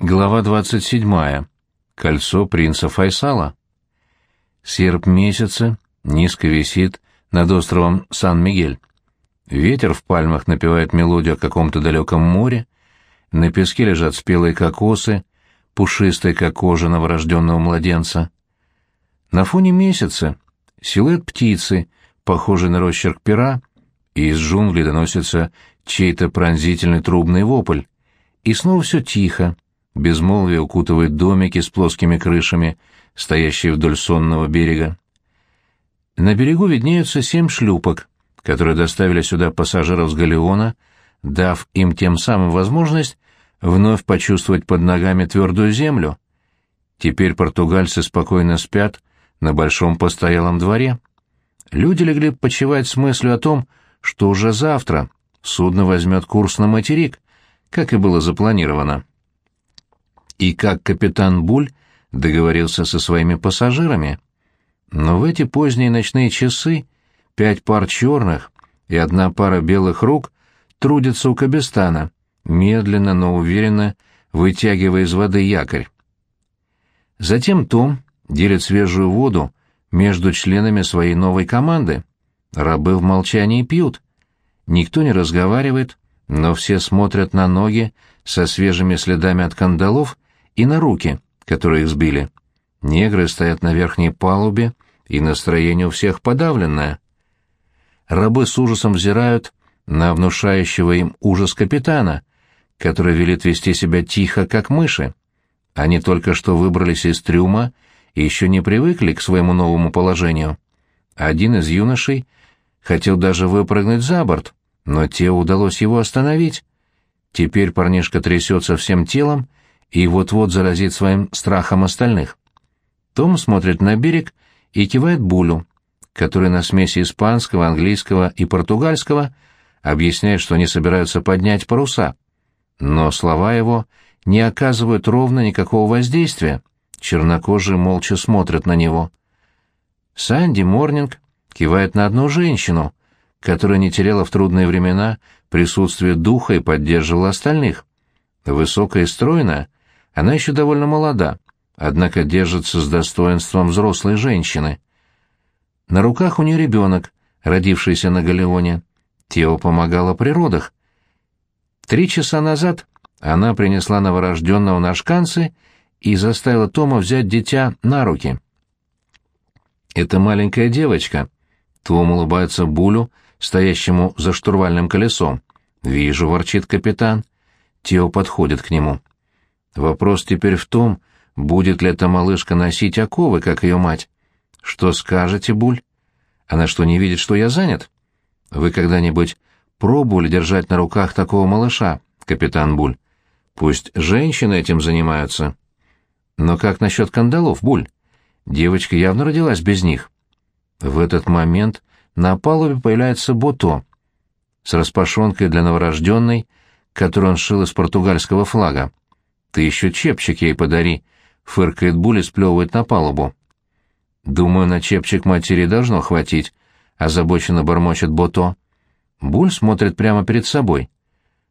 Глава 27. Кольцо принца Файсала. Серп месяца низко висит над островом Сан-Мигель. Ветер в пальмах напевает мелодию о каком-то далеком море, на песке лежат спелые кокосы, пушистые, как кожа новорожденного младенца. На фоне месяца силуэт птицы, похожий на росчерк пера, и из джунглей доносится чей-то пронзительный трубный вопль. И снова все тихо, безмолвие укутывает домики с плоскими крышами, стоящие вдоль сонного берега. На берегу виднеются семь шлюпок, которые доставили сюда пассажиров с галеона, дав им тем самым возможность вновь почувствовать под ногами твердую землю. Теперь португальцы спокойно спят на большом постоялом дворе. Люди легли почивать с мыслью о том, что уже завтра судно возьмет курс на материк, как и было запланировано. И как капитан Буль договорился со своими пассажирами. Но в эти поздние ночные часы пять пар черных и одна пара белых рук трудятся у Кабестана, медленно, но уверенно вытягивая из воды якорь. Затем Том делит свежую воду между членами своей новой команды. Рабы в молчании пьют. Никто не разговаривает, но все смотрят на ноги со свежими следами от кандалов и на руки, которые их сбили. Негры стоят на верхней палубе, и настроение у всех подавленное. Рабы с ужасом взирают на внушающего им ужас капитана, который велит вести себя тихо, как мыши. Они только что выбрались из трюма и еще не привыкли к своему новому положению. Один из юношей хотел даже выпрыгнуть за борт, но те удалось его остановить. Теперь парнишка трясется всем телом и вот-вот заразит своим страхом остальных. Том смотрит на берег и кивает Булю, который на смеси испанского, английского и португальского объясняет, что они собираются поднять паруса. Но слова его не оказывают ровно никакого воздействия. Чернокожие молча смотрят на него. Санди Морнинг кивает на одну женщину, которая не теряла в трудные времена присутствие духа и поддерживала остальных. Высокая и стройная, она еще довольно молода, однако держится с достоинством взрослой женщины. На руках у нее ребенок, родившийся на Галеоне. Тео помогала при родах. Три часа назад она принесла новорожденного на шканцы и заставила Тома взять дитя на руки. «Это маленькая девочка». Том улыбается Булю, стоящему за штурвальным колесом. «Вижу», — ворчит капитан. Тео подходит к нему. Вопрос теперь в том, будет ли эта малышка носить оковы, как ее мать. Что скажете, Буль? Она что, не видит, что я занят? Вы когда-нибудь пробовали держать на руках такого малыша, капитан Буль? Пусть женщины этим занимаются. Но как насчет кандалов, Буль? Девочка явно родилась без них. В этот момент на палубе появляется Бото с распашонкой для новорожденной, которую он шил из португальского флага. Ты еще чепчик ей подари, — фыркает Буль и сплевывает на палубу. Думаю, на чепчик матери должно хватить, — озабоченно бормочет Бото. Буль смотрит прямо перед собой.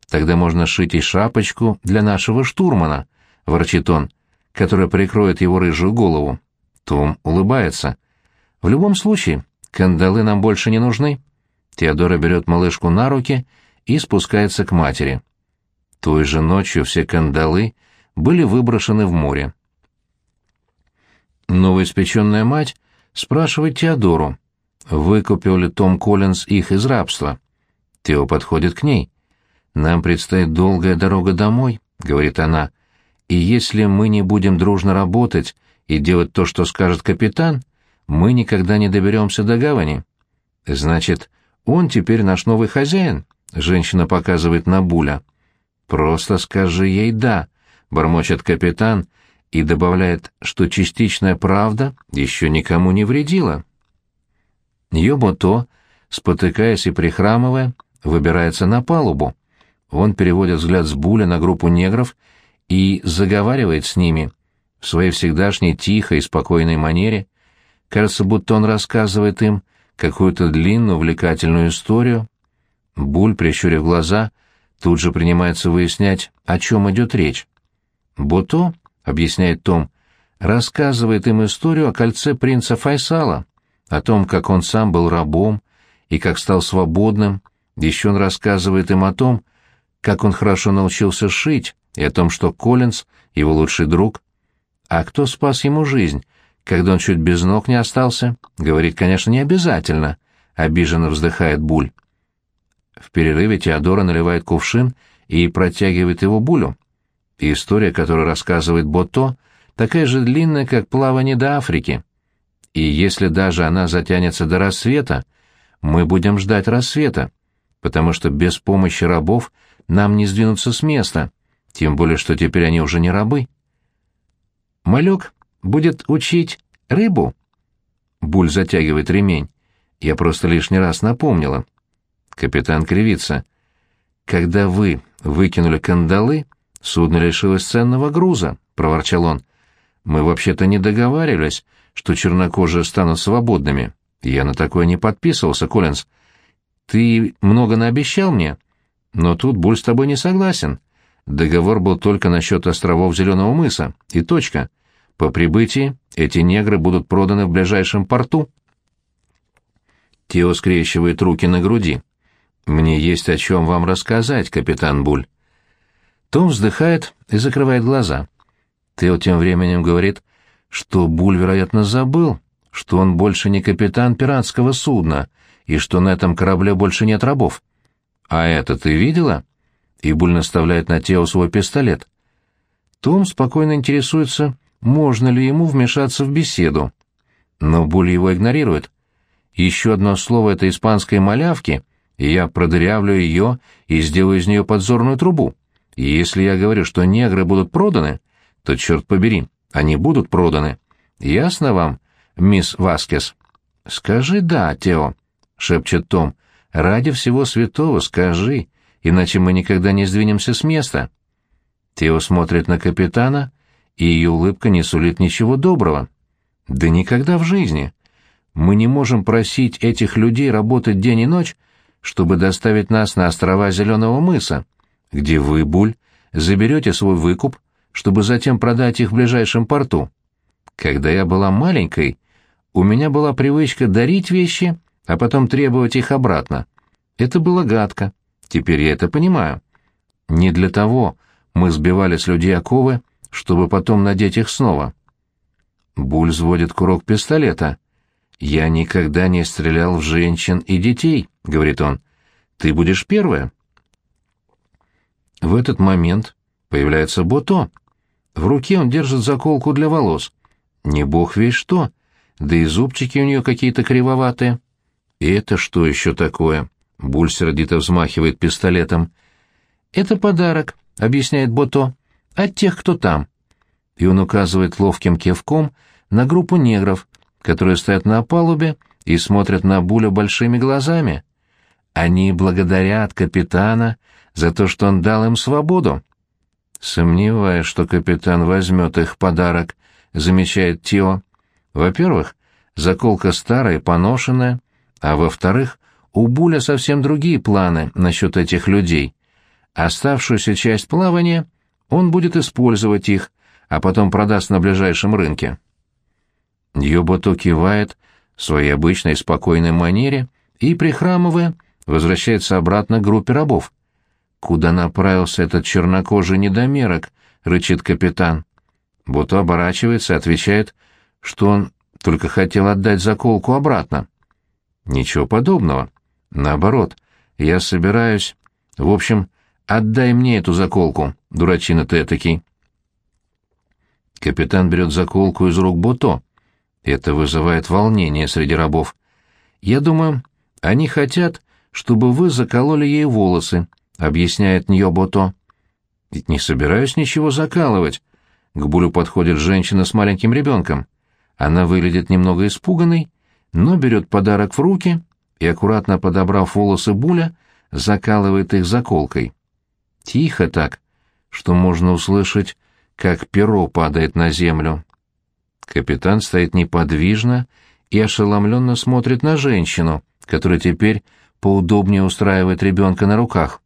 Тогда можно шить и шапочку для нашего штурмана, — ворчит он, — которая прикроет его рыжую голову. Том улыбается. В любом случае, кандалы нам больше не нужны. Теодора берет малышку на руки и спускается к матери. Той же ночью все кандалы были выброшены в море. Новоиспеченная мать спрашивает Теодору, выкупил ли Том Коллинз их из рабства. Тео подходит к ней. «Нам предстоит долгая дорога домой», — говорит она, — «и если мы не будем дружно работать и делать то, что скажет капитан, мы никогда не доберемся до гавани». «Значит, он теперь наш новый хозяин?» — женщина показывает на Буля. «Просто скажи ей «да», бормочет капитан и добавляет, что частичная правда еще никому не вредила. Йобото, спотыкаясь и прихрамывая, выбирается на палубу. Он переводит взгляд с Буля на группу негров и заговаривает с ними в своей всегдашней тихой и спокойной манере. Кажется, будто он рассказывает им какую-то длинную увлекательную историю. Буль, прищурив глаза, тут же принимается выяснять, о чем идет речь. Буто, объясняет Том, рассказывает им историю о кольце принца Файсала, о том, как он сам был рабом и как стал свободным. Еще он рассказывает им о том, как он хорошо научился шить, и о том, что Коллинз — его лучший друг. А кто спас ему жизнь, когда он чуть без ног не остался? Говорит, конечно, не обязательно, — обиженно вздыхает Буль. В перерыве Теодора наливает кувшин и протягивает его Булю. И история, которую рассказывает Бото, такая же длинная, как плавание до Африки. И если даже она затянется до рассвета, мы будем ждать рассвета, потому что без помощи рабов нам не сдвинуться с места, тем более что теперь они уже не рабы. Малек будет учить рыбу. Буль затягивает ремень. Я просто лишний раз напомнила. Капитан кривится. Когда вы выкинули кандалы, судно лишилось ценного груза, проворчал он. Мы вообще-то не договаривались, что чернокожие станут свободными. Я на такое не подписывался, Коллинз. Ты много наобещал мне, но тут Буль с тобой не согласен. Договор был только насчет островов Зеленого мыса, и точка. По прибытии эти негры будут проданы в ближайшем порту. Тео скрещивает руки на груди. «Мне есть о чем вам рассказать, капитан Буль». Том вздыхает и закрывает глаза. Тео тем временем говорит, что Буль, вероятно, забыл, что он больше не капитан пиратского судна и что на этом корабле больше нет рабов. «А это ты видела?» И Буль наставляет на Тео свой пистолет. Том спокойно интересуется, можно ли ему вмешаться в беседу. Но Буль его игнорирует. Еще одно слово этой испанской малявки, и я продырявлю ее и сделаю из нее подзорную трубу. И если я говорю, что негры будут проданы, то, черт побери, они будут проданы. Ясно вам, мисс Васкес?» «Скажи «да», Тео», — шепчет Том. Ради всего святого скажи, иначе мы никогда не сдвинемся с места. Тео смотрит на капитана, и ее улыбка не сулит ничего доброго. Да никогда в жизни. Мы не можем просить этих людей работать день и ночь, чтобы доставить нас на острова Зеленого мыса, где вы, Буль, заберете свой выкуп, чтобы затем продать их в ближайшем порту. Когда я была маленькой, у меня была привычка дарить вещи а потом требовать их обратно. Это было гадко. Теперь я это понимаю. Не для того мы сбивали с людей оковы, чтобы потом надеть их снова. Буль взводит курок пистолета. «Я никогда не стрелял в женщин и детей», — говорит он. «Ты будешь первая». В этот момент появляется Бото. В руке он держит заколку для волос. Не бог весь что, да и зубчики у нее какие-то кривоватые. «И это что еще такое?» Буль сердито взмахивает пистолетом. «Это подарок», — объясняет Бото, — «от тех, кто там». И он указывает ловким кивком на группу негров, которые стоят на палубе и смотрят на Буля большими глазами. Они благодарят капитана за то, что он дал им свободу. Сомневаюсь, что капитан возьмет их подарок, замечает Тио. Во-первых, заколка старая, поношенная, а во-вторых, у Буля совсем другие планы насчет этих людей. Оставшуюся часть плавания он будет использовать их, а потом продаст на ближайшем рынке. Йобото кивает в своей обычной спокойной манере и, прихрамывая, возвращается обратно к группе рабов. «Куда направился этот чернокожий недомерок?» — рычит капитан. Бото оборачивается отвечает, что он только хотел отдать заколку обратно. Ничего подобного. Наоборот, я собираюсь... В общем, отдай мне эту заколку, дурачина ты этакий. Капитан берет заколку из рук Буто. Это вызывает волнение среди рабов. Я думаю, они хотят, чтобы вы закололи ей волосы, объясняет Ньобото. Ведь не собираюсь ничего закалывать. К Булю подходит женщина с маленьким ребенком. Она выглядит немного испуганной, но берет подарок в руки и, аккуратно подобрав волосы Буля, закалывает их заколкой. Тихо так, что можно услышать, как перо падает на землю. Капитан стоит неподвижно и ошеломленно смотрит на женщину, которая теперь поудобнее устраивает ребенка на руках.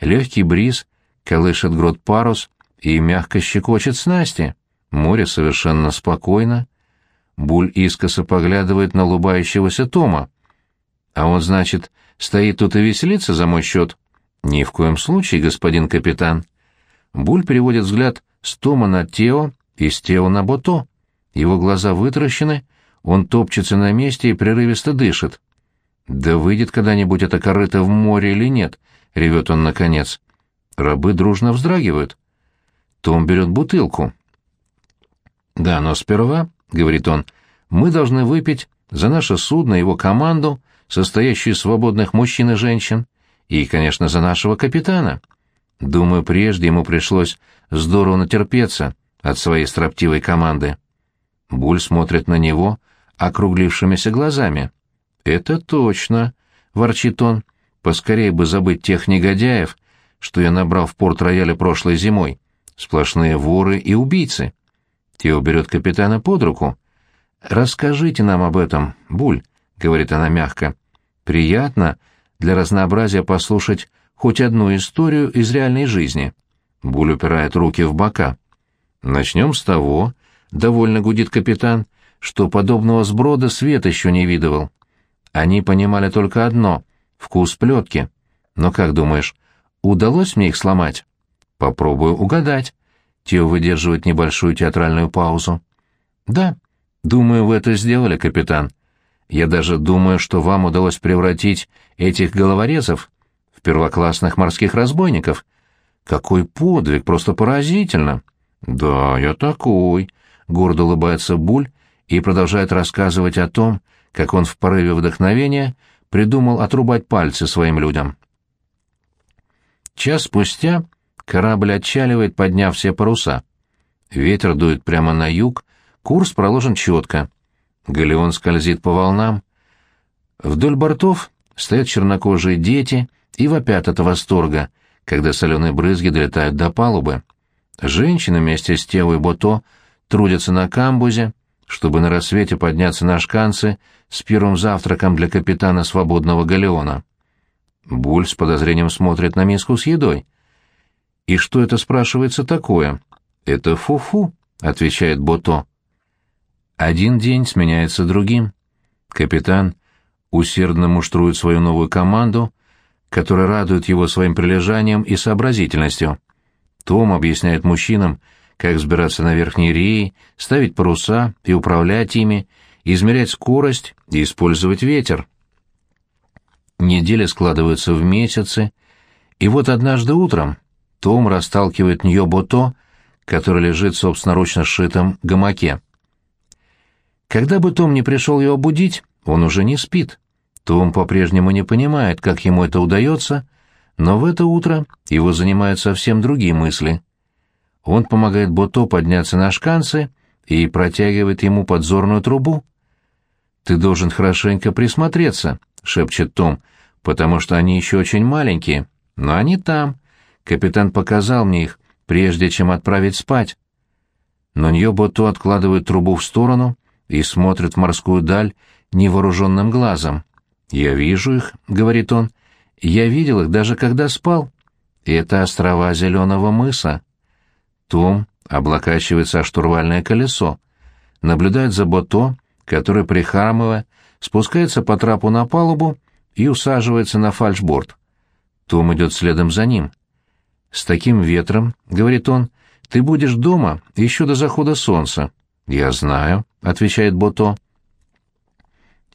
Легкий бриз колышет грот парус и мягко щекочет снасти. Море совершенно спокойно. Буль искоса поглядывает на улыбающегося Тома. А он, значит, стоит тут и веселится за мой счет? Ни в коем случае, господин капитан. Буль переводит взгляд с Тома на Тео и с Тео на Бото. Его глаза вытращены, он топчется на месте и прерывисто дышит. «Да выйдет когда-нибудь это корыто в море или нет?» — ревет он наконец. Рабы дружно вздрагивают. Том берет бутылку. «Да, но сперва, — говорит он, — мы должны выпить за наше судно, его команду, состоящую из свободных мужчин и женщин, и, конечно, за нашего капитана. Думаю, прежде ему пришлось здорово натерпеться от своей строптивой команды. Буль смотрит на него округлившимися глазами. «Это точно», — ворчит он, — «поскорее бы забыть тех негодяев, что я набрал в порт-рояле прошлой зимой. Сплошные воры и убийцы». Тео берет капитана под руку. «Расскажите нам об этом, Буль», — говорит она мягко. «Приятно для разнообразия послушать хоть одну историю из реальной жизни». Буль упирает руки в бока. «Начнем с того», — довольно гудит капитан, — «что подобного сброда свет еще не видывал. Они понимали только одно — вкус плетки. Но как думаешь, удалось мне их сломать? Попробую угадать. Тео выдерживает небольшую театральную паузу. Да, думаю, вы это сделали, капитан. Я даже думаю, что вам удалось превратить этих головорезов в первоклассных морских разбойников. Какой подвиг, просто поразительно. Да, я такой, гордо улыбается Буль и продолжает рассказывать о том, как он в порыве вдохновения придумал отрубать пальцы своим людям. Час спустя корабль отчаливает, подняв все паруса. Ветер дует прямо на юг, курс проложен четко. Галеон скользит по волнам. Вдоль бортов стоят чернокожие дети и вопят от восторга, когда соленые брызги долетают до палубы. Женщины вместе с Тео и Бото трудятся на камбузе, чтобы на рассвете подняться на шканцы с первым завтраком для капитана свободного галеона. Буль с подозрением смотрит на миску с едой. «И что это, спрашивается, такое?» «Это фу-фу», — отвечает Бото. Один день сменяется другим. Капитан усердно муштрует свою новую команду, которая радует его своим прилежанием и сообразительностью. Том объясняет мужчинам, как взбираться на верхние реи, ставить паруса и управлять ими, измерять скорость и использовать ветер. Недели складываются в месяцы, и вот однажды утром Том расталкивает Ньобото, который лежит в собственноручно сшитом гамаке. Когда бы Том не пришел его будить, он уже не спит. Том по-прежнему не понимает, как ему это удается, но в это утро его занимают совсем другие мысли — он помогает Бото подняться на шканцы и протягивает ему подзорную трубу. «Ты должен хорошенько присмотреться», — шепчет Том, — «потому что они еще очень маленькие, но они там. Капитан показал мне их, прежде чем отправить спать». Но Ньо Бото откладывает трубу в сторону и смотрит в морскую даль невооруженным глазом. «Я вижу их», — говорит он, — «я видел их даже когда спал. Это острова Зеленого мыса». Том облокачивается о штурвальное колесо, наблюдает за Бото, который, прихрамывая, спускается по трапу на палубу и усаживается на фальшборд. Том идет следом за ним. «С таким ветром, — говорит он, — ты будешь дома еще до захода солнца». «Я знаю», — отвечает Бото.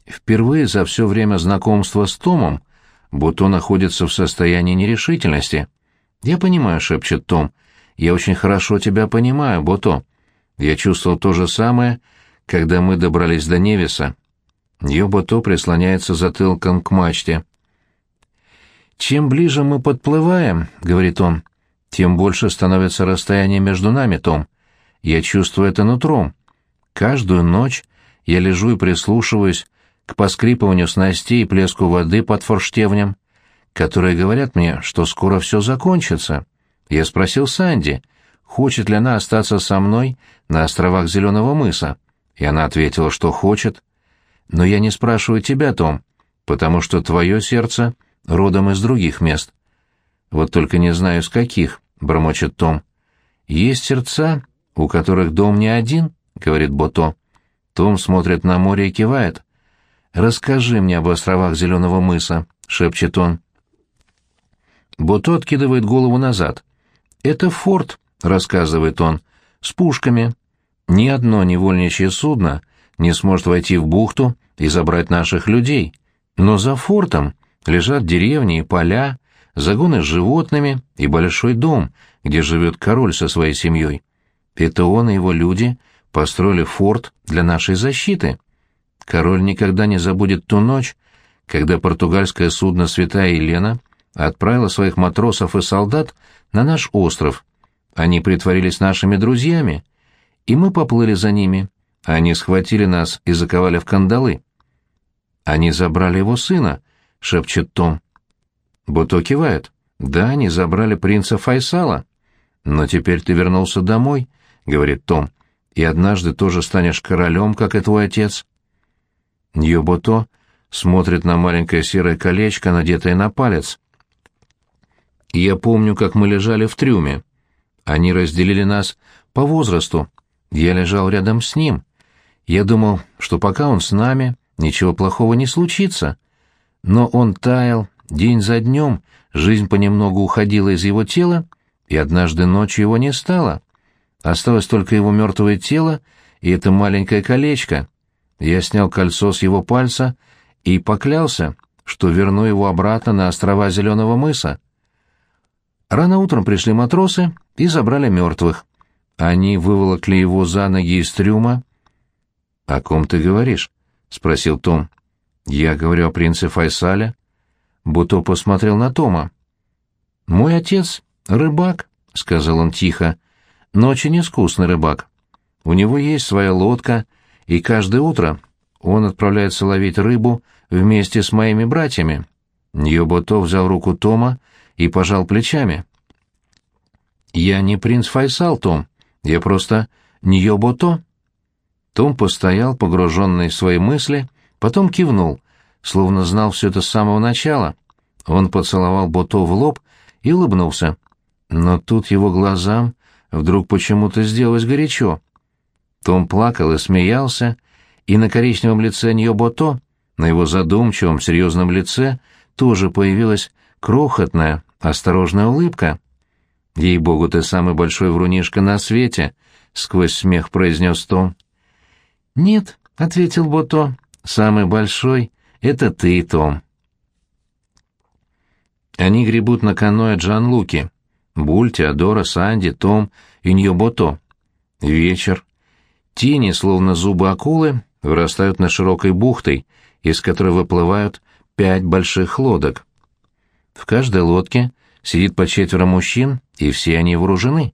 Впервые за все время знакомства с Томом Бото находится в состоянии нерешительности. «Я понимаю», — шепчет Том, я очень хорошо тебя понимаю, Бото. Я чувствовал то же самое, когда мы добрались до Невиса. Йо-Бото прислоняется затылком к мачте. «Чем ближе мы подплываем, — говорит он, — тем больше становится расстояние между нами, Том. Я чувствую это нутром. Каждую ночь я лежу и прислушиваюсь к поскрипыванию снастей и плеску воды под форштевнем, которые говорят мне, что скоро все закончится. Я спросил Санди, хочет ли она остаться со мной на островах Зеленого мыса, и она ответила, что хочет. Но я не спрашиваю тебя, Том, потому что твое сердце родом из других мест. Вот только не знаю, с каких, — бормочет Том. «Есть сердца, у которых дом не один», — говорит Бото. Том смотрит на море и кивает. «Расскажи мне об островах Зеленого мыса», — шепчет он. Бото откидывает голову назад. «Это форт», — рассказывает он, — «с пушками. Ни одно невольничье судно не сможет войти в бухту и забрать наших людей. Но за фортом лежат деревни и поля, загоны с животными и большой дом, где живет король со своей семьей. Это он и его люди построили форт для нашей защиты. Король никогда не забудет ту ночь, когда португальское судно «Святая Елена» отправило своих матросов и солдат на наш остров. Они притворились нашими друзьями, и мы поплыли за ними. Они схватили нас и заковали в кандалы. Они забрали его сына, — шепчет Том. Буто кивает. Да, они забрали принца Файсала. Но теперь ты вернулся домой, — говорит Том, — и однажды тоже станешь королем, как и твой отец. Ньюбото смотрит на маленькое серое колечко, надетое на палец. Я помню, как мы лежали в трюме. Они разделили нас по возрасту. Я лежал рядом с ним. Я думал, что пока он с нами, ничего плохого не случится. Но он таял, день за днем, жизнь понемногу уходила из его тела, и однажды ночью его не стало. Осталось только его мертвое тело и это маленькое колечко. Я снял кольцо с его пальца и поклялся, что верну его обратно на острова Зеленого мыса. Рано утром пришли матросы и забрали мертвых. Они выволокли его за ноги из трюма. — О ком ты говоришь? — спросил Том. «Я говорю о принце Файсале». Буто посмотрел на Тома. «Мой отец — рыбак», — сказал он тихо, — «но очень искусный рыбак. У него есть своя лодка, и каждое утро он отправляется ловить рыбу вместе с моими братьями». Ньобото взял руку Тома и пожал плечами. «Я не принц Файсал, Том, я просто Ньобото». Том постоял, погруженный в свои мысли, — Потом кивнул, словно знал все это с самого начала. Он поцеловал Бото в лоб и улыбнулся. Но тут его глазам вдруг почему-то сделалось горячо. Том плакал и смеялся, и на коричневом лице нее Бото, на его задумчивом, серьезном лице, тоже появилась крохотная, осторожная улыбка. «Ей-богу, ты самый большой врунишка на свете!» — сквозь смех произнес Том. «Нет», — ответил Бото, Самый большой — это ты, Том. Они гребут на каноэ Джан-Луки. Буль, Теодора, Санди, Том и Ньюбото. Вечер. Тени, словно зубы акулы, вырастают на широкой бухтой, из которой выплывают пять больших лодок. В каждой лодке сидит по четверо мужчин, и все они вооружены.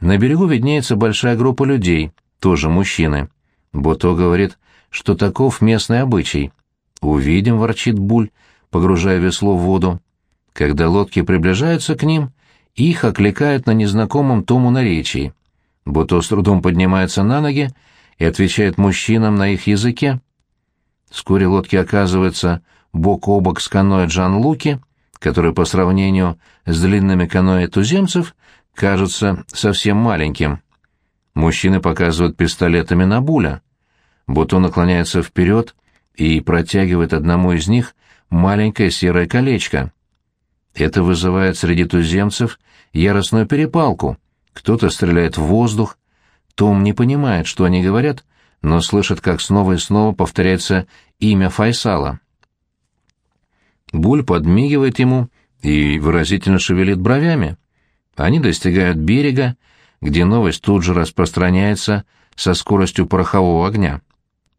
На берегу виднеется большая группа людей, тоже мужчины. Бото говорит, что таков местный обычай. «Увидим», — ворчит Буль, погружая весло в воду. Когда лодки приближаются к ним, их окликают на незнакомом тому наречии. Буто с трудом поднимается на ноги и отвечает мужчинам на их языке. Вскоре лодки оказываются бок о бок с каноэ Джан-Луки, который по сравнению с длинными каноэ туземцев кажется совсем маленьким. Мужчины показывают пистолетами на Буля. Бутон наклоняется вперед и протягивает одному из них маленькое серое колечко. Это вызывает среди туземцев яростную перепалку. Кто-то стреляет в воздух. Том не понимает, что они говорят, но слышит, как снова и снова повторяется имя Файсала. Буль подмигивает ему и выразительно шевелит бровями. Они достигают берега, где новость тут же распространяется со скоростью порохового огня.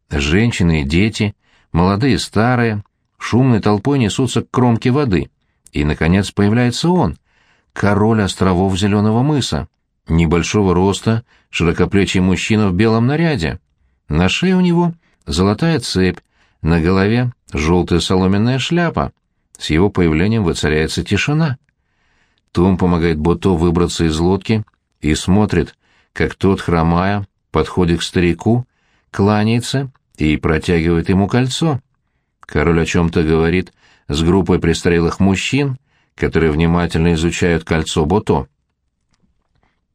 Женщины и дети, молодые и старые, шумной толпой несутся к кромке воды. И, наконец, появляется он, король островов Зеленого мыса, небольшого роста, широкоплечий мужчина в белом наряде. На шее у него золотая цепь, на голове желтая соломенная шляпа. С его появлением воцаряется тишина. Том помогает Бото выбраться из лодки и смотрит, как тот, хромая, подходит к старику, кланяется и протягивает ему кольцо. Король о чем-то говорит с группой престарелых мужчин, которые внимательно изучают кольцо Бото.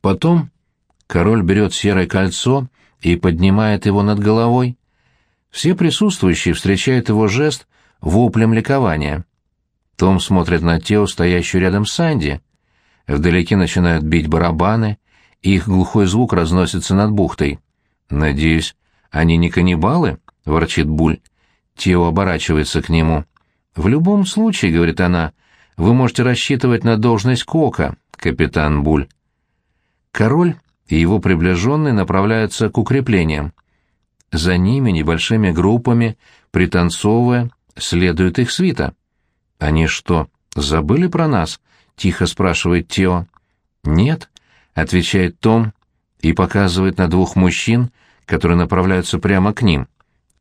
Потом король берет серое кольцо и поднимает его над головой. Все присутствующие встречают его жест воплем ликования. Том смотрит на Тео, стоящую рядом с Санди. Вдалеке начинают бить барабаны, их глухой звук разносится над бухтой. «Надеюсь, они не каннибалы?» — ворчит Буль. Тео оборачивается к нему. «В любом случае, — говорит она, — вы можете рассчитывать на должность Кока, капитан Буль». Король и его приближенные направляются к укреплениям. За ними небольшими группами, пританцовывая, следует их свита. «Они что, забыли про нас?» — тихо спрашивает Тео. «Нет», — отвечает Том и показывает на двух мужчин, которые направляются прямо к ним.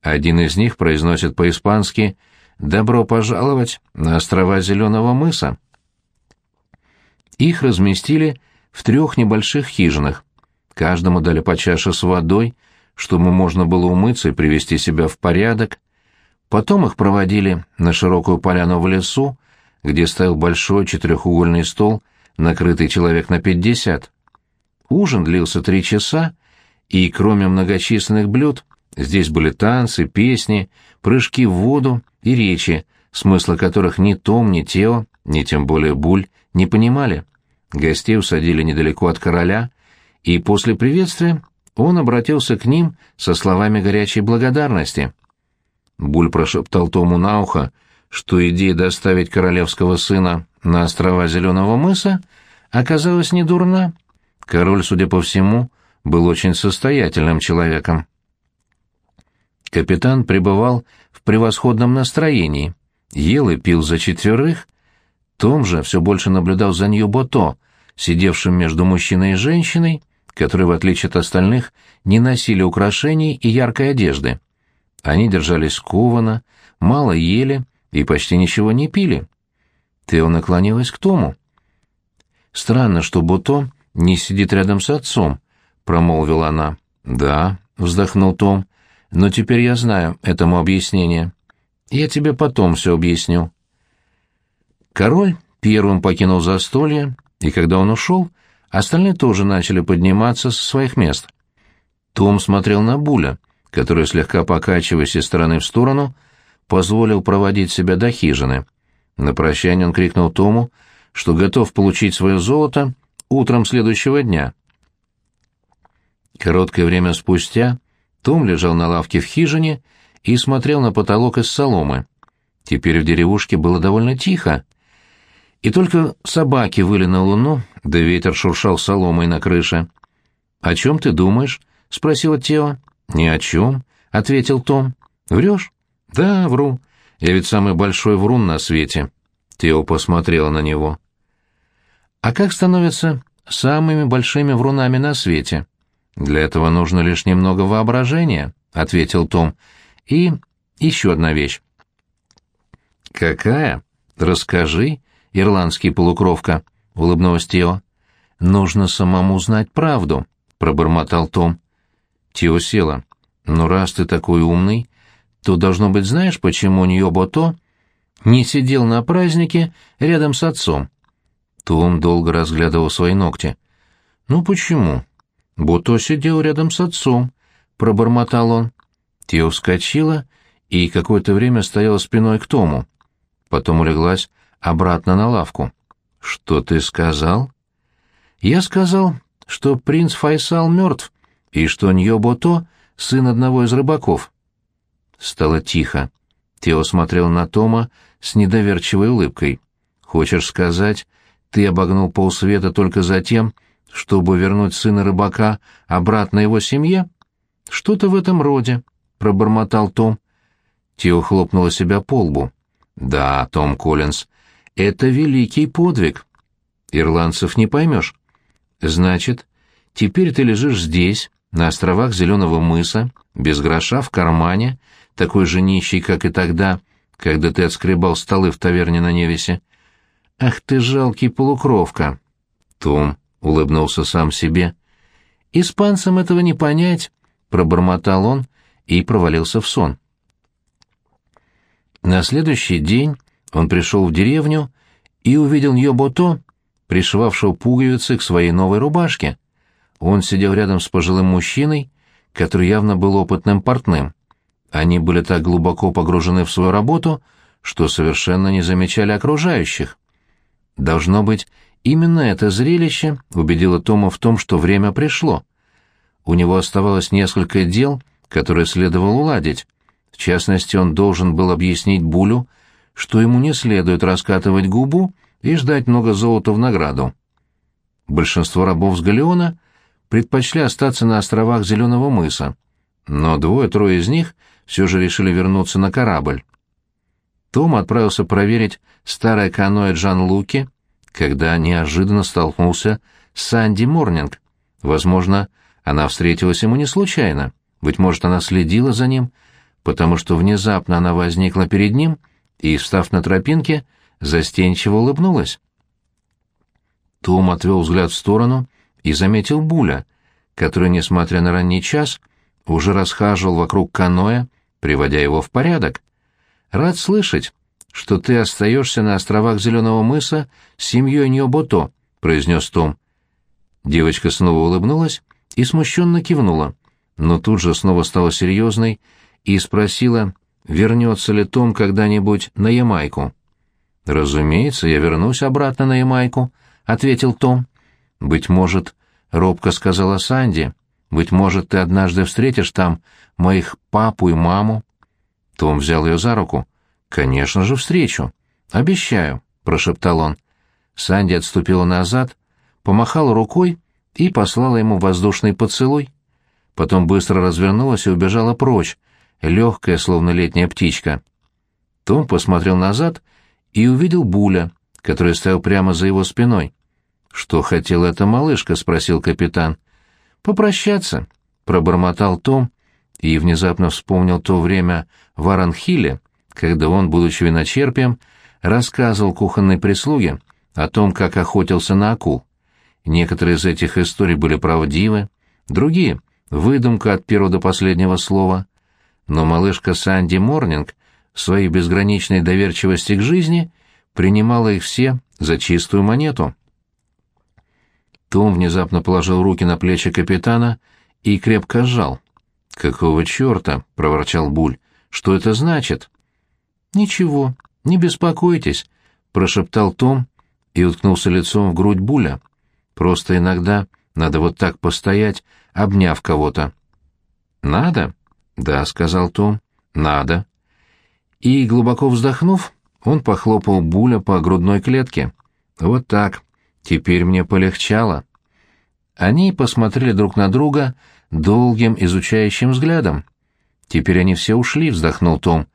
Один из них произносит по-испански «Добро пожаловать на острова Зеленого мыса». Их разместили в трех небольших хижинах. Каждому дали по чаше с водой, чтобы можно было умыться и привести себя в порядок. Потом их проводили на широкую поляну в лесу, где стоял большой четырехугольный стол, накрытый человек на пятьдесят. Ужин длился три часа, и кроме многочисленных блюд, здесь были танцы, песни, прыжки в воду и речи, смысла которых ни Том, ни Тео, ни тем более Буль не понимали. Гостей усадили недалеко от короля, и после приветствия он обратился к ним со словами горячей благодарности. Буль прошептал Тому на ухо, что идея доставить королевского сына на острова Зеленого мыса оказалась не дурна. Король, судя по всему, был очень состоятельным человеком. Капитан пребывал в превосходном настроении, ел и пил за четверых, том же все больше наблюдал за Нью-Бото, сидевшим между мужчиной и женщиной, которые, в отличие от остальных, не носили украшений и яркой одежды. Они держались скованно, мало ели и почти ничего не пили. Тео наклонилась к Тому. «Странно, что Бото не сидит рядом с отцом», — промолвила она. «Да», — вздохнул Том, — «но теперь я знаю этому объяснение. Я тебе потом все объясню». Король первым покинул застолье, и когда он ушел, остальные тоже начали подниматься со своих мест. Том смотрел на Буля, который, слегка покачиваясь из стороны в сторону, позволил проводить себя до хижины. На прощание он крикнул Тому, что готов получить свое золото утром следующего дня. Короткое время спустя том лежал на лавке в хижине и смотрел на потолок из соломы. Теперь в деревушке было довольно тихо, и только собаки выли на луну, да ветер шуршал соломой на крыше. «О чем ты думаешь?» — спросила Тео. «Ни о чем», — ответил Том. «Врешь?» «Да, вру. Я ведь самый большой врун на свете». Тео посмотрела на него. «А как становятся самыми большими врунами на свете?» «Для этого нужно лишь немного воображения», — ответил Том. «И еще одна вещь». «Какая? Расскажи», ирландский полукровка», — улыбнулась Тео. «Нужно самому знать правду», — пробормотал Том. Тео села. «Ну, раз ты такой умный, то, должно быть, знаешь, почему Ньобото не сидел на празднике рядом с отцом?» Том долго разглядывал свои ногти. «Ну, почему?» «Бото сидел рядом с отцом», — пробормотал он. Тео вскочила и какое-то время стояла спиной к Тому. Потом улеглась обратно на лавку. «Что ты сказал?» «Я сказал, что принц Файсал мертв, и что Ньобото — сын одного из рыбаков». Стало тихо. Тео смотрел на Тома с недоверчивой улыбкой. «Хочешь сказать, ты обогнул полсвета только за тем, чтобы вернуть сына рыбака обратно его семье?» «Что-то в этом роде», — пробормотал Том. Тео хлопнула себя по лбу. «Да, Том Коллинз, это великий подвиг. Ирландцев не поймешь. Значит, теперь ты лежишь здесь, на островах Зеленого мыса, без гроша в кармане, такой же нищий, как и тогда, когда ты отскребал столы в таверне на Невесе. Ах ты жалкий полукровка! Том улыбнулся сам себе. Испанцам этого не понять, пробормотал он и провалился в сон. На следующий день он пришел в деревню и увидел Йобото, пришивавшего пуговицы к своей новой рубашке. Он сидел рядом с пожилым мужчиной, который явно был опытным портным. Они были так глубоко погружены в свою работу, что совершенно не замечали окружающих. Должно быть, именно это зрелище убедило Тома в том, что время пришло. У него оставалось несколько дел, которые следовало уладить. В частности, он должен был объяснить Булю, что ему не следует раскатывать губу и ждать много золота в награду. Большинство рабов с Галеона предпочли остаться на островах Зеленого мыса, но двое-трое из них все же решили вернуться на корабль. Том отправился проверить старое каноэ Джан Луки, когда неожиданно столкнулся с Санди Морнинг. Возможно, она встретилась ему не случайно. Быть может, она следила за ним, потому что внезапно она возникла перед ним и, встав на тропинке, застенчиво улыбнулась. Том отвел взгляд в сторону и заметил Буля, который, несмотря на ранний час, уже расхаживал вокруг каноэ, приводя его в порядок. «Рад слышать, что ты остаешься на островах Зеленого мыса с семьей Ньобото», — произнес Том. Девочка снова улыбнулась и смущенно кивнула, но тут же снова стала серьезной и спросила, вернется ли Том когда-нибудь на Ямайку. «Разумеется, я вернусь обратно на Ямайку», — ответил Том. «Быть может, — робко сказала Санди, — быть может, ты однажды встретишь там моих папу и маму?» Том взял ее за руку. «Конечно же встречу. Обещаю», — прошептал он. Санди отступила назад, помахала рукой и послала ему воздушный поцелуй. Потом быстро развернулась и убежала прочь, легкая, словно летняя птичка. Том посмотрел назад и увидел Буля, который стоял прямо за его спиной. «Что хотела эта малышка?» — спросил капитан. «Попрощаться», — пробормотал Том и внезапно вспомнил то время в Аранхиле, когда он, будучи виночерпием, рассказывал кухонной прислуге о том, как охотился на акул. Некоторые из этих историй были правдивы, другие — выдумка от первого до последнего слова. Но малышка Санди Морнинг в своей безграничной доверчивости к жизни принимала их все за чистую монету. Том внезапно положил руки на плечи капитана и крепко сжал. «Какого черта?» — проворчал Буль. «Что это значит?» «Ничего, не беспокойтесь», — прошептал Том и уткнулся лицом в грудь Буля. «Просто иногда надо вот так постоять, обняв кого-то». «Надо?» «Да», — сказал Том. «Надо». И, глубоко вздохнув, он похлопал Буля по грудной клетке. «Вот так. Теперь мне полегчало. Они посмотрели друг на друга долгим изучающим взглядом. Теперь они все ушли, вздохнул Том,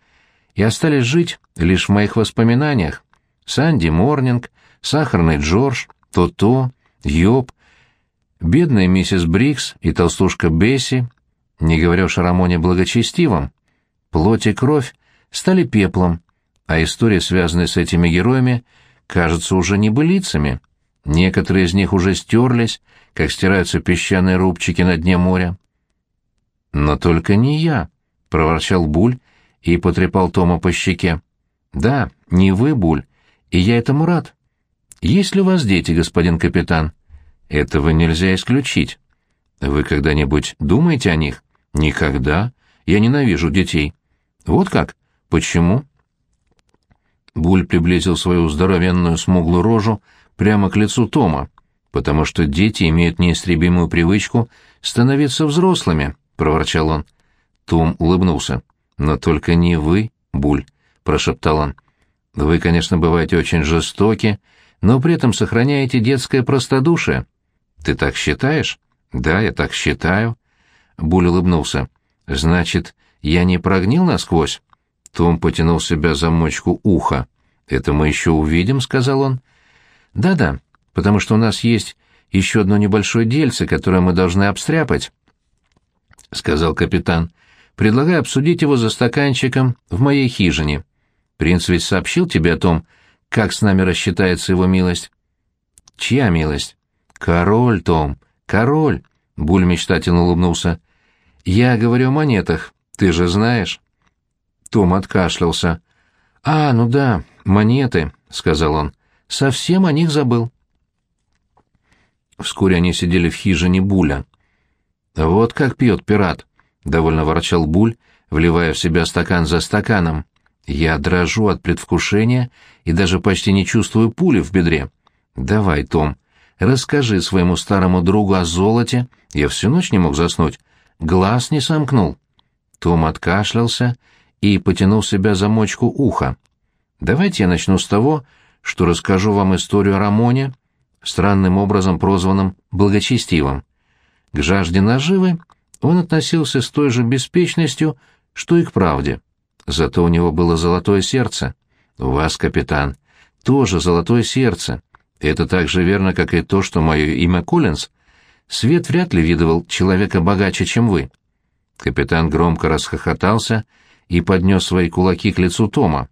и остались жить лишь в моих воспоминаниях. Санди Морнинг, Сахарный Джордж, То-То, Йоб, бедная миссис Брикс и толстушка Бесси, не говоря уж о Рамоне благочестивом, плоть и кровь стали пеплом, а истории, связанные с этими героями, кажутся уже небылицами. Некоторые из них уже стерлись, как стираются песчаные рубчики на дне моря. «Но только не я», — проворчал Буль и потрепал Тома по щеке. «Да, не вы, Буль, и я этому рад. Есть ли у вас дети, господин капитан?» «Этого нельзя исключить. Вы когда-нибудь думаете о них?» «Никогда. Я ненавижу детей». «Вот как? Почему?» Буль приблизил свою здоровенную смуглую рожу прямо к лицу Тома, потому что дети имеют неистребимую привычку становиться взрослыми, — проворчал он. Том улыбнулся. «Но только не вы, Буль», — прошептал он. «Вы, конечно, бываете очень жестоки, но при этом сохраняете детское простодушие. Ты так считаешь?» «Да, я так считаю». Буль улыбнулся. «Значит, я не прогнил насквозь?» Том потянул себя за мочку уха. «Это мы еще увидим», — сказал он. «Да-да, потому что у нас есть еще одно небольшое дельце, которое мы должны обстряпать», — сказал капитан. «Предлагаю обсудить его за стаканчиком в моей хижине. Принц ведь сообщил тебе о том, как с нами рассчитается его милость». «Чья милость?» «Король, Том, король», — Буль мечтательно улыбнулся. «Я говорю о монетах, ты же знаешь». Том откашлялся. «А, ну да, монеты», — сказал он. Совсем о них забыл. Вскоре они сидели в хижине Буля. «Вот как пьет пират», — довольно ворчал Буль, вливая в себя стакан за стаканом. «Я дрожу от предвкушения и даже почти не чувствую пули в бедре. Давай, Том, расскажи своему старому другу о золоте. Я всю ночь не мог заснуть. Глаз не сомкнул». Том откашлялся и потянул себя за мочку уха. «Давайте я начну с того, что расскажу вам историю о Рамоне, странным образом прозванном благочестивым. К жажде наживы он относился с той же беспечностью, что и к правде. Зато у него было золотое сердце. У вас, капитан, тоже золотое сердце. Это так же верно, как и то, что мое имя Коллинз. Свет вряд ли видывал человека богаче, чем вы. Капитан громко расхохотался и поднес свои кулаки к лицу Тома.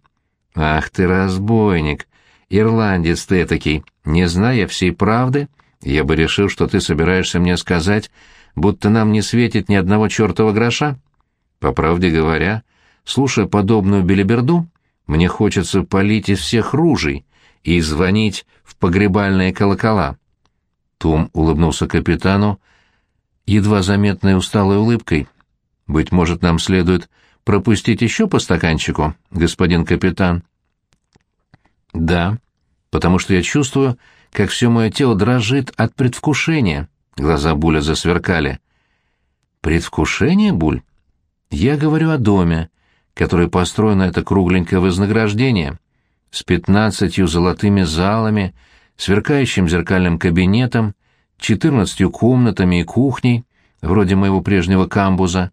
«Ах ты, разбойник! Ирландец ты этакий! Не зная всей правды, я бы решил, что ты собираешься мне сказать, будто нам не светит ни одного чертова гроша. По правде говоря, слушая подобную белиберду, мне хочется полить из всех ружей и звонить в погребальные колокола». Том улыбнулся капитану, едва заметной усталой улыбкой. «Быть может, нам следует пропустить еще по стаканчику, господин капитан?» «Да, потому что я чувствую, как все мое тело дрожит от предвкушения». Глаза Буля засверкали. «Предвкушение, Буль? Я говорю о доме, который построен на это кругленькое вознаграждение, с пятнадцатью золотыми залами, сверкающим зеркальным кабинетом, четырнадцатью комнатами и кухней, вроде моего прежнего камбуза,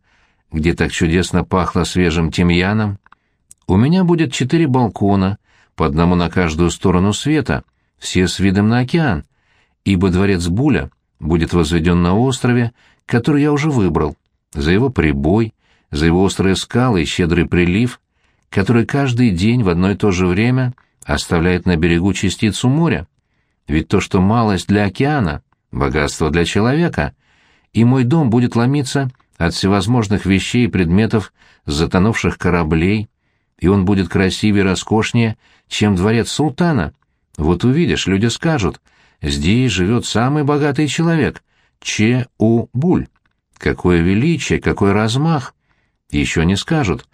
где так чудесно пахло свежим тимьяном. У меня будет четыре балкона, по одному на каждую сторону света, все с видом на океан, ибо дворец Буля будет возведен на острове, который я уже выбрал, за его прибой, за его острые скалы и щедрый прилив, который каждый день в одно и то же время оставляет на берегу частицу моря. Ведь то, что малость для океана, богатство для человека, и мой дом будет ломиться от всевозможных вещей и предметов затонувших кораблей, и он будет красивее и роскошнее, чем дворец султана. Вот увидишь, люди скажут, здесь живет самый богатый человек, Че-У-Буль. Какое величие, какой размах! Еще не скажут.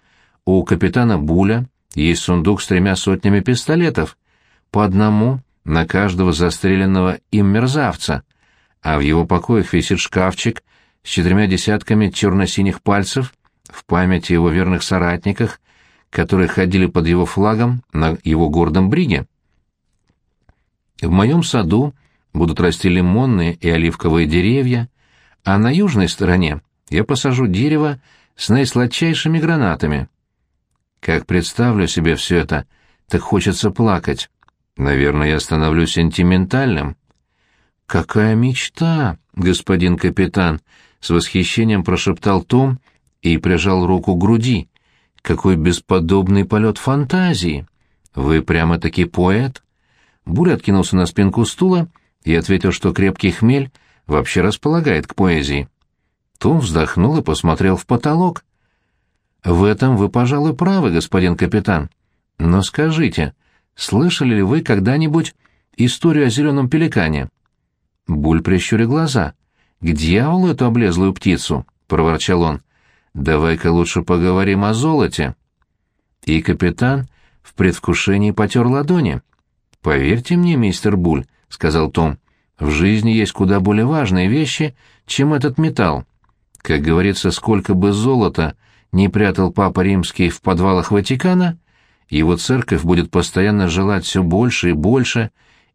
У капитана Буля есть сундук с тремя сотнями пистолетов, по одному на каждого застреленного им мерзавца, а в его покоях висит шкафчик с четырьмя десятками черно-синих пальцев в памяти его верных соратниках, которые ходили под его флагом на его гордом бриге. В моем саду будут расти лимонные и оливковые деревья, а на южной стороне я посажу дерево с наисладчайшими гранатами. Как представлю себе все это, так хочется плакать. Наверное, я становлюсь сентиментальным. «Какая мечта, господин капитан!» — с восхищением прошептал Том и прижал руку к груди. «Какой бесподобный полет фантазии! Вы прямо-таки поэт!» Буря откинулся на спинку стула и ответил, что крепкий хмель вообще располагает к поэзии. Том вздохнул и посмотрел в потолок. «В этом вы, пожалуй, правы, господин капитан. Но скажите, слышали ли вы когда-нибудь историю о зеленом пеликане?» Буль прищурил глаза. «К дьяволу эту облезлую птицу!» — проворчал он. «Давай-ка лучше поговорим о золоте». И капитан в предвкушении потер ладони. «Поверьте мне, мистер Буль», — сказал Том, — «в жизни есть куда более важные вещи, чем этот металл. Как говорится, сколько бы золота не прятал Папа Римский в подвалах Ватикана, его церковь будет постоянно желать все больше и больше,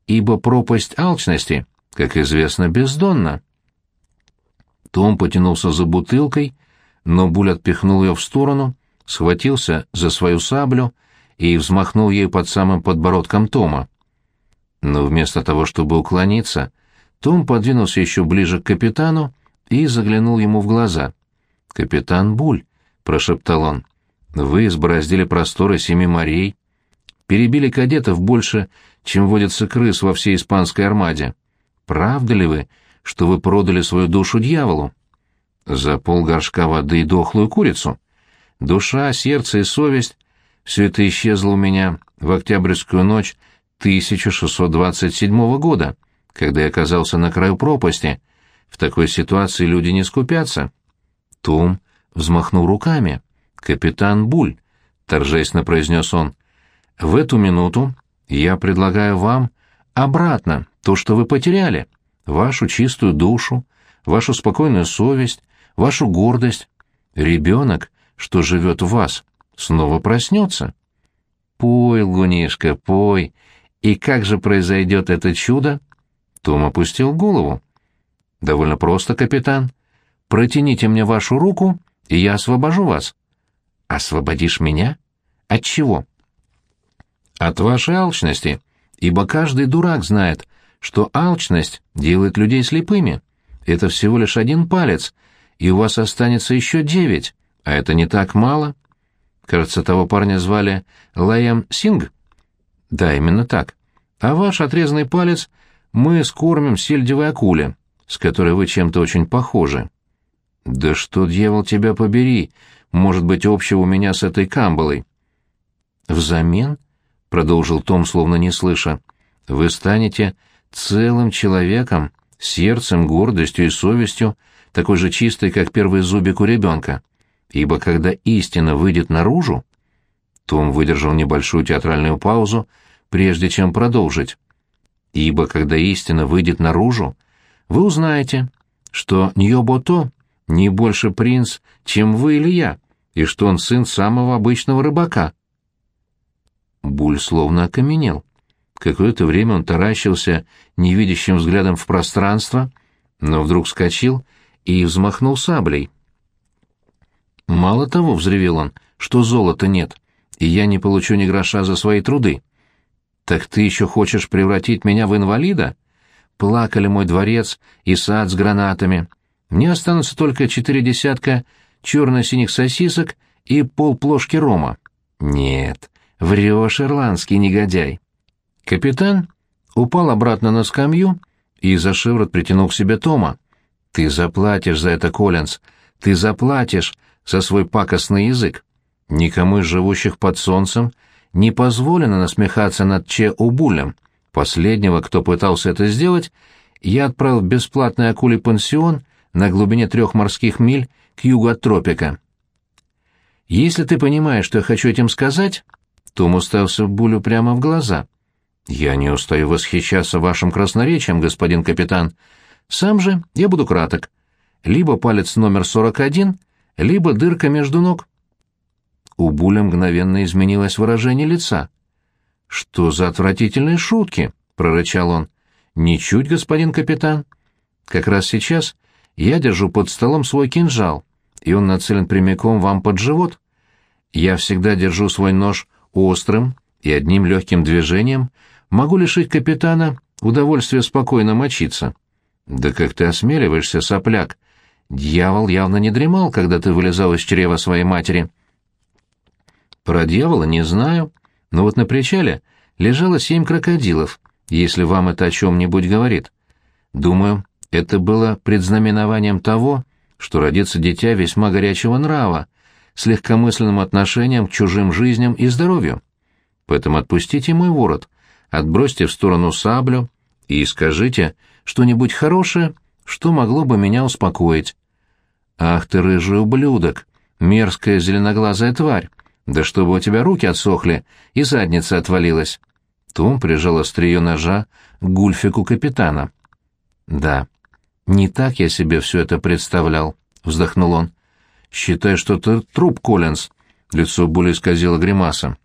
ибо пропасть алчности, как известно, бездонна. Том потянулся за бутылкой, но Буль отпихнул ее в сторону, схватился за свою саблю и взмахнул ею под самым подбородком Тома. Но вместо того, чтобы уклониться, Том подвинулся еще ближе к капитану и заглянул ему в глаза. «Капитан Буль», — прошептал он, — «вы избороздили просторы семи морей, перебили кадетов больше, чем водятся крыс во всей испанской армаде. Правда ли вы, что вы продали свою душу дьяволу? За полгоршка воды и дохлую курицу? Душа, сердце и совесть — все это исчезло у меня в октябрьскую ночь 1627 года, когда я оказался на краю пропасти. В такой ситуации люди не скупятся. Том взмахнул руками. «Капитан Буль», — торжественно произнес он, — «в эту минуту я предлагаю вам обратно то, что вы потеряли, вашу чистую душу, вашу спокойную совесть, вашу гордость. Ребенок, что живет в вас, снова проснется. Пой, лгунишка, пой. И как же произойдет это чудо? Том опустил голову. Довольно просто, капитан. Протяните мне вашу руку, и я освобожу вас. Освободишь меня? От чего? От вашей алчности, ибо каждый дурак знает, что алчность делает людей слепыми. Это всего лишь один палец, и у вас останется еще девять, а это не так мало. Кажется, того парня звали Лаям Синг? Да, именно так. А ваш отрезанный палец мы скормим сельдевой акуле, с которой вы чем-то очень похожи. Да что, дьявол, тебя побери, может быть общего у меня с этой камбалой. Взамен, — продолжил Том, словно не слыша, — вы станете целым человеком, сердцем, гордостью и совестью, такой же чистой, как первый зубик у ребенка. Ибо когда истина выйдет наружу... Том выдержал небольшую театральную паузу, прежде чем продолжить. Ибо когда истина выйдет наружу, вы узнаете, что Ньобото не больше принц, чем вы или я, и что он сын самого обычного рыбака. Буль словно окаменел. Какое-то время он таращился невидящим взглядом в пространство, но вдруг вскочил и взмахнул саблей. «Мало того», — взревел он, — «что золота нет, и я не получу ни гроша за свои труды. Так ты еще хочешь превратить меня в инвалида? Плакали мой дворец и сад с гранатами. Мне останутся только четыре десятка черно-синих сосисок и полплошки рома. Нет, врешь, ирландский негодяй». Капитан упал обратно на скамью и за шиворот притянул к себе Тома. «Ты заплатишь за это, Коллинз, ты заплатишь за свой пакостный язык. Никому из живущих под солнцем не позволено насмехаться над Че Убулем. Последнего, кто пытался это сделать, я отправил в бесплатный акулий пансион на глубине трех морских миль к югу от тропика. Если ты понимаешь, что я хочу этим сказать, Том уставился Булю прямо в глаза. «Я не устаю восхищаться вашим красноречием, господин капитан. Сам же я буду краток. Либо палец номер сорок один, либо дырка между ног». У Буля мгновенно изменилось выражение лица. «Что за отвратительные шутки?» — прорычал он. «Ничуть, господин капитан. Как раз сейчас я держу под столом свой кинжал, и он нацелен прямиком вам под живот. Я всегда держу свой нож острым и одним легким движением могу лишить капитана удовольствия спокойно мочиться. Да как ты осмеливаешься, сопляк? Дьявол явно не дремал, когда ты вылезал из чрева своей матери. Про дьявола не знаю, но вот на причале лежало семь крокодилов, если вам это о чем-нибудь говорит. Думаю, это было предзнаменованием того, что родится дитя весьма горячего нрава, с легкомысленным отношением к чужим жизням и здоровью. Поэтому отпустите мой ворот, отбросьте в сторону саблю и скажите что-нибудь хорошее, что могло бы меня успокоить. Ах ты, рыжий ублюдок, мерзкая зеленоглазая тварь, да чтобы у тебя руки отсохли и задница отвалилась. Том прижал острие ножа к гульфику капитана. «Да, не так я себе все это представлял», — вздохнул он. «Считай, что ты труп, Коллинз», — лицо более исказило гримаса.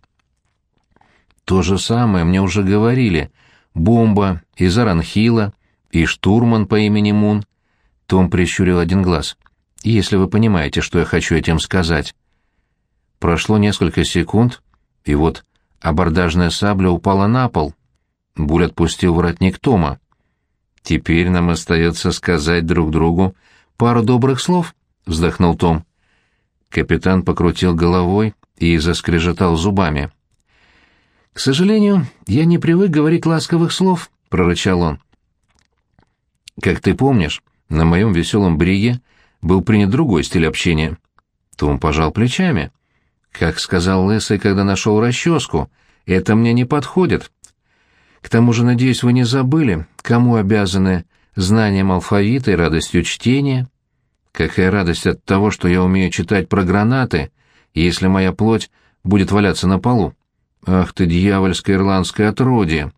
«То же самое мне уже говорили. Бомба из Аранхила и штурман по имени Мун». Том прищурил один глаз. «Если вы понимаете, что я хочу этим сказать». Прошло несколько секунд, и вот абордажная сабля упала на пол. Буль отпустил воротник Тома. «Теперь нам остается сказать друг другу пару добрых слов», — вздохнул Том. Капитан покрутил головой и заскрежетал зубами. «К сожалению, я не привык говорить ласковых слов», — прорычал он. «Как ты помнишь, на моем веселом бриге был принят другой стиль общения». Том пожал плечами. «Как сказал Лысый, когда нашел расческу, это мне не подходит. К тому же, надеюсь, вы не забыли, кому обязаны знанием алфавита и радостью чтения. Какая радость от того, что я умею читать про гранаты, если моя плоть будет валяться на полу. Ах ты, дьявольское ирландское отродье!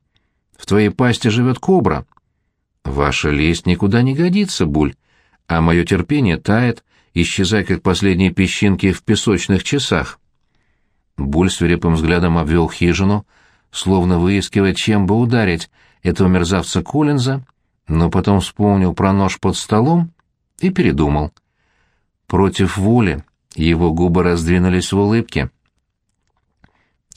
В твоей пасти живет кобра. Ваша лесть никуда не годится, Буль, а мое терпение тает, исчезая, как последние песчинки в песочных часах. Буль свирепым взглядом обвел хижину, словно выискивая, чем бы ударить этого мерзавца Коллинза, но потом вспомнил про нож под столом и передумал. Против воли его губы раздвинулись в улыбке.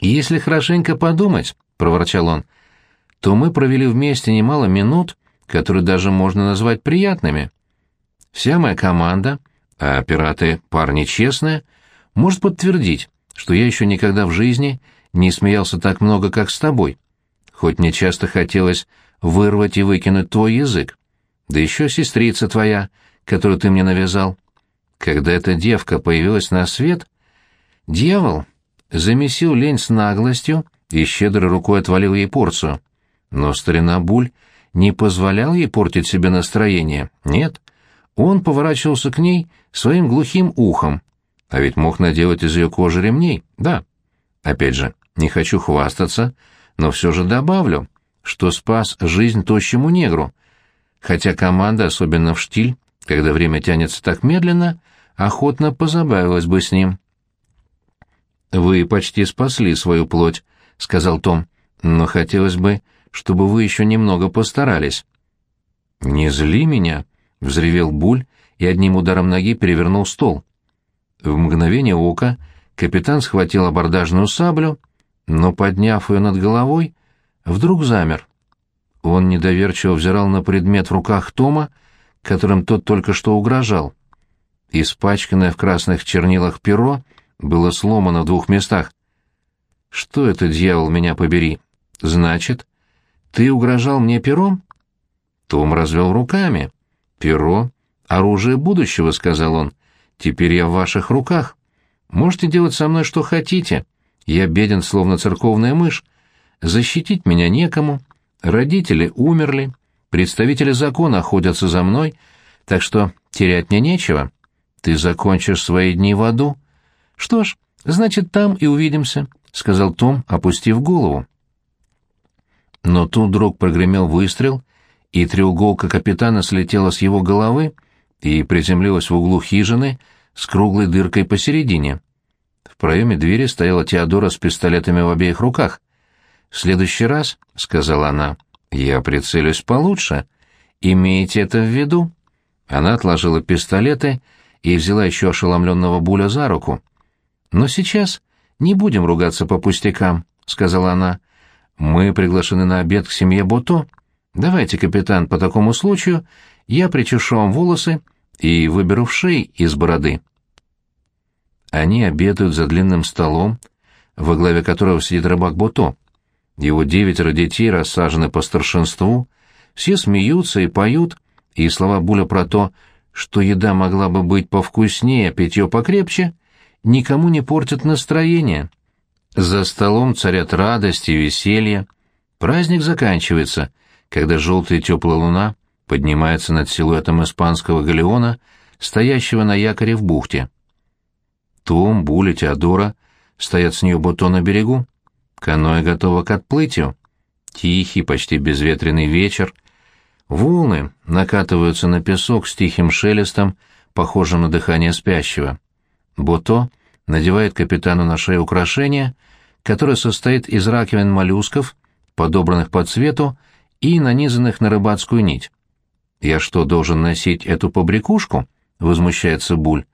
«Если хорошенько подумать», — проворчал он, — «то мы провели вместе немало минут, которые даже можно назвать приятными. Вся моя команда, а пираты парни честные, может подтвердить, что я еще никогда в жизни не смеялся так много, как с тобой, хоть мне часто хотелось вырвать и выкинуть твой язык. Да еще сестрица твоя, которую ты мне навязал. Когда эта девка появилась на свет, дьявол замесил лень с наглостью и щедрой рукой отвалил ей порцию. Но старина Буль не позволял ей портить себе настроение, нет. Он поворачивался к ней своим глухим ухом, а ведь мог наделать из ее кожи ремней, да. Опять же, не хочу хвастаться, но все же добавлю, что спас жизнь тощему негру, хотя команда, особенно в штиль, когда время тянется так медленно, охотно позабавилась бы с ним. «Вы почти спасли свою плоть», — сказал Том, — «но хотелось бы, чтобы вы еще немного постарались». «Не зли меня», — взревел Буль и одним ударом ноги перевернул стол. В мгновение ока капитан схватил абордажную саблю, но, подняв ее над головой, вдруг замер. Он недоверчиво взирал на предмет в руках Тома, которым тот только что угрожал. Испачканное в красных чернилах перо было сломано в двух местах. «Что это, дьявол, меня побери? Значит, ты угрожал мне пером?» Том развел руками. «Перо — оружие будущего», — сказал он. «Теперь я в ваших руках. Можете делать со мной что хотите. Я беден, словно церковная мышь. Защитить меня некому. Родители умерли, представители закона охотятся за мной, так что терять мне нечего. Ты закончишь свои дни в аду. Что ж, значит, там и увидимся, — сказал Том, опустив голову. Но тут вдруг прогремел выстрел, и треуголка капитана слетела с его головы и приземлилась в углу хижины с круглой дыркой посередине. В проеме двери стояла Теодора с пистолетами в обеих руках. «В следующий раз», — сказала она, — «я прицелюсь получше. Имейте это в виду». Она отложила пистолеты и взяла еще ошеломленного Буля за руку. «Но сейчас не будем ругаться по пустякам», — сказала она. «Мы приглашены на обед к семье Бото. Давайте, капитан, по такому случаю я причешу вам волосы и выберу в шеи из бороды». Они обедают за длинным столом, во главе которого сидит рыбак Бото. Его девятеро детей рассажены по старшинству, все смеются и поют, и слова Буля про то, что еда могла бы быть повкуснее, а питье покрепче, никому не портят настроение. За столом царят радость и веселье. Праздник заканчивается, когда желтая теплая луна поднимается над силуэтом испанского галеона, стоящего на якоре в бухте. Том, Буля, Теодора стоят с нее бото на берегу. Каноэ готово к отплытию. Тихий, почти безветренный вечер. Волны накатываются на песок с тихим шелестом, похожим на дыхание спящего. Бото надевает капитану на шею украшение, которое состоит из раковин моллюсков, подобранных по цвету и нанизанных на рыбацкую нить. «Я что, должен носить эту побрякушку?» — возмущается Буль.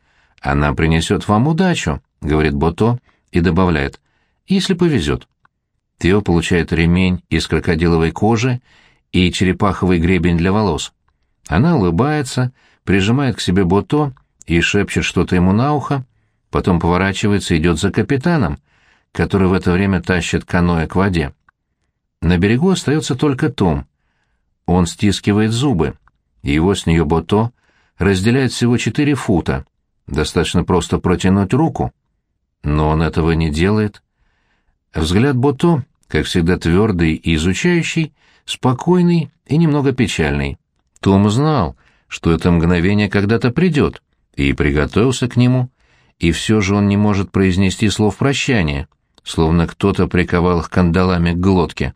«Она принесет вам удачу», — говорит Бото и добавляет, — «если повезет». Тео получает ремень из крокодиловой кожи и черепаховый гребень для волос. Она улыбается, прижимает к себе Бото и шепчет что-то ему на ухо, потом поворачивается и идет за капитаном, который в это время тащит каноэ к воде. На берегу остается только Том. Он стискивает зубы. Его с нее Бото разделяет всего четыре фута — Достаточно просто протянуть руку. Но он этого не делает. Взгляд Бото как всегда твердый и изучающий, спокойный и немного печальный. Том знал, что это мгновение когда-то придет, и приготовился к нему, и все же он не может произнести слов прощания, словно кто-то приковал их кандалами к глотке.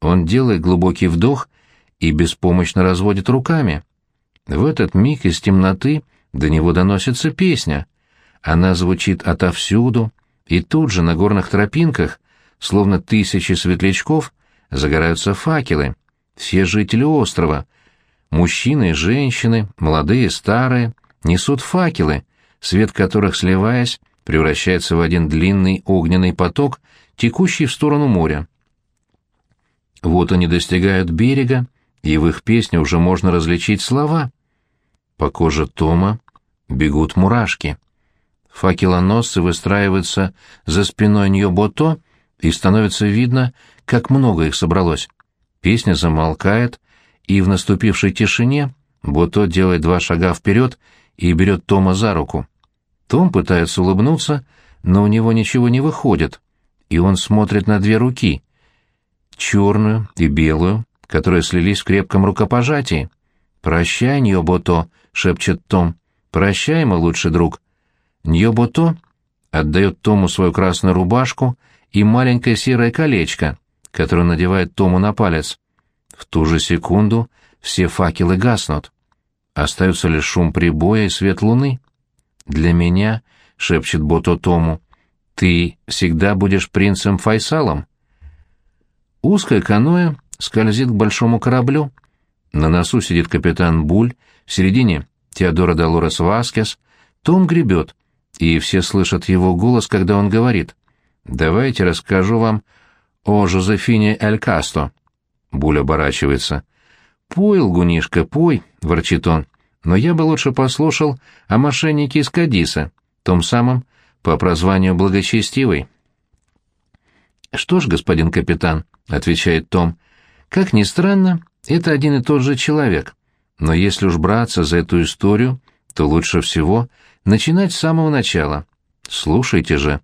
Он делает глубокий вдох и беспомощно разводит руками. В этот миг из темноты до него доносится песня. Она звучит отовсюду, и тут же на горных тропинках, словно тысячи светлячков, загораются факелы. Все жители острова, мужчины и женщины, молодые и старые, несут факелы, свет которых, сливаясь, превращается в один длинный огненный поток, текущий в сторону моря. Вот они достигают берега, и в их песне уже можно различить слова. По коже Тома бегут мурашки. Факелоносцы выстраиваются за спиной Ньобото, и становится видно, как много их собралось. Песня замолкает, и в наступившей тишине Бото делает два шага вперед и берет Тома за руку. Том пытается улыбнуться, но у него ничего не выходит, и он смотрит на две руки, черную и белую, которые слились в крепком рукопожатии. «Прощай, Ньобото», — шепчет Том. «Прощай, мой лучший друг». Ньобото отдает Тому свою красную рубашку и маленькое серое колечко, которое надевает Тому на палец. В ту же секунду все факелы гаснут. Остается лишь шум прибоя и свет луны. «Для меня», — шепчет Бото Тому, — «ты всегда будешь принцем Файсалом». Узкое каноэ скользит к большому кораблю. На носу сидит капитан Буль, в середине — Теодора Долорес Васкес. Том гребет, и все слышат его голос, когда он говорит. «Давайте расскажу вам о Жозефине Эль Касто». Буль оборачивается. «Пой, лгунишка, пой», — ворчит он. «Но я бы лучше послушал о мошеннике из Кадиса, том самом, по прозванию Благочестивый». «Что ж, господин капитан», — отвечает Том, — «как ни странно, это один и тот же человек. Но если уж браться за эту историю, то лучше всего начинать с самого начала. Слушайте же,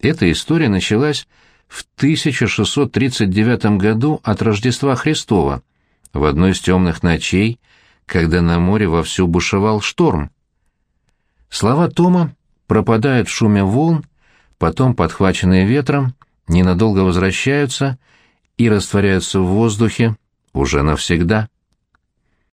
эта история началась в 1639 году от Рождества Христова, в одной из темных ночей, когда на море вовсю бушевал шторм. Слова Тома пропадают в шуме волн, потом, подхваченные ветром, ненадолго возвращаются и растворяются в воздухе уже навсегда.